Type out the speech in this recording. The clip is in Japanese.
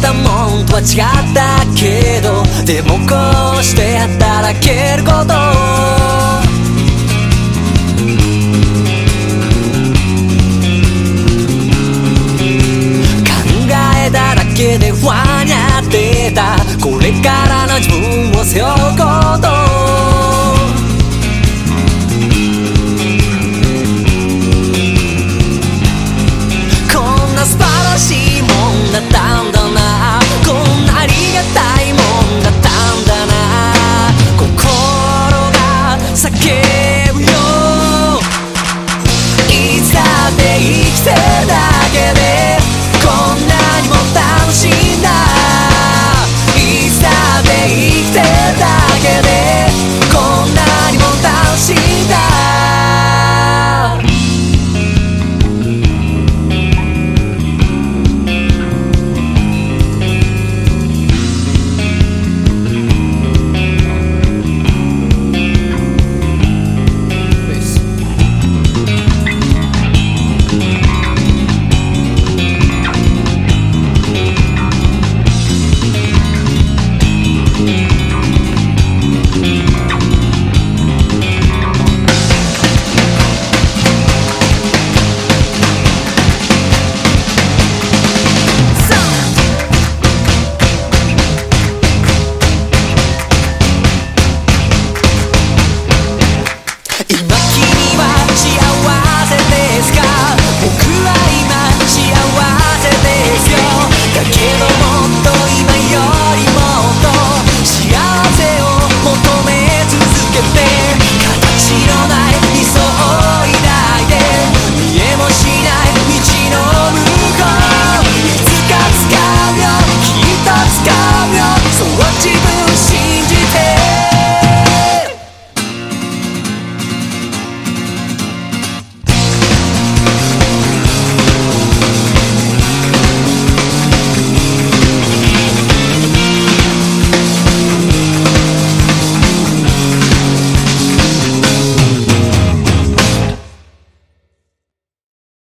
たもんとは違ったけどでもこうして働けること。考えだらけで不安になってた。これからの自分を背負うこと。